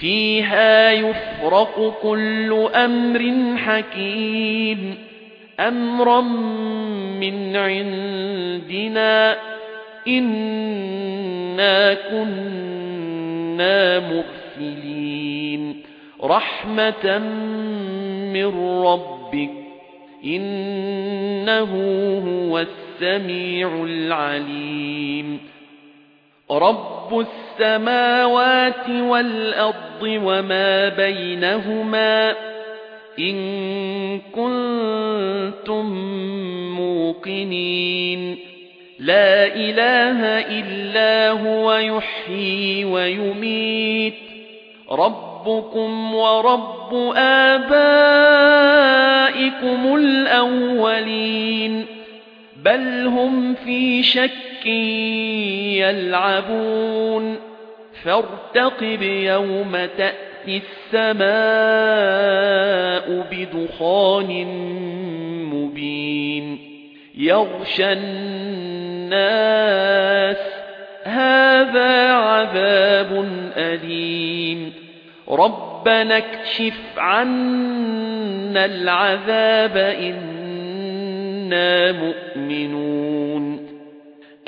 فيها يفرق كل أمر حكيم. أمرا من عندنا إنا كنا مرسلين. رحمة من ربك إنه هو السميع العليم. رب السماوات والأرض وما بينهما إن كنتم موقنين. لا إله إلا هو يحيي ويميت. ربكم ورب آبائكم الأولين. بل هم في شك يلعبون. فارتقب يوم تأتي السماء بدخان مبين. يغشى الناس. هذا عذاب أليم. ربنا اكشف عنا العذاب إنا مؤمنون.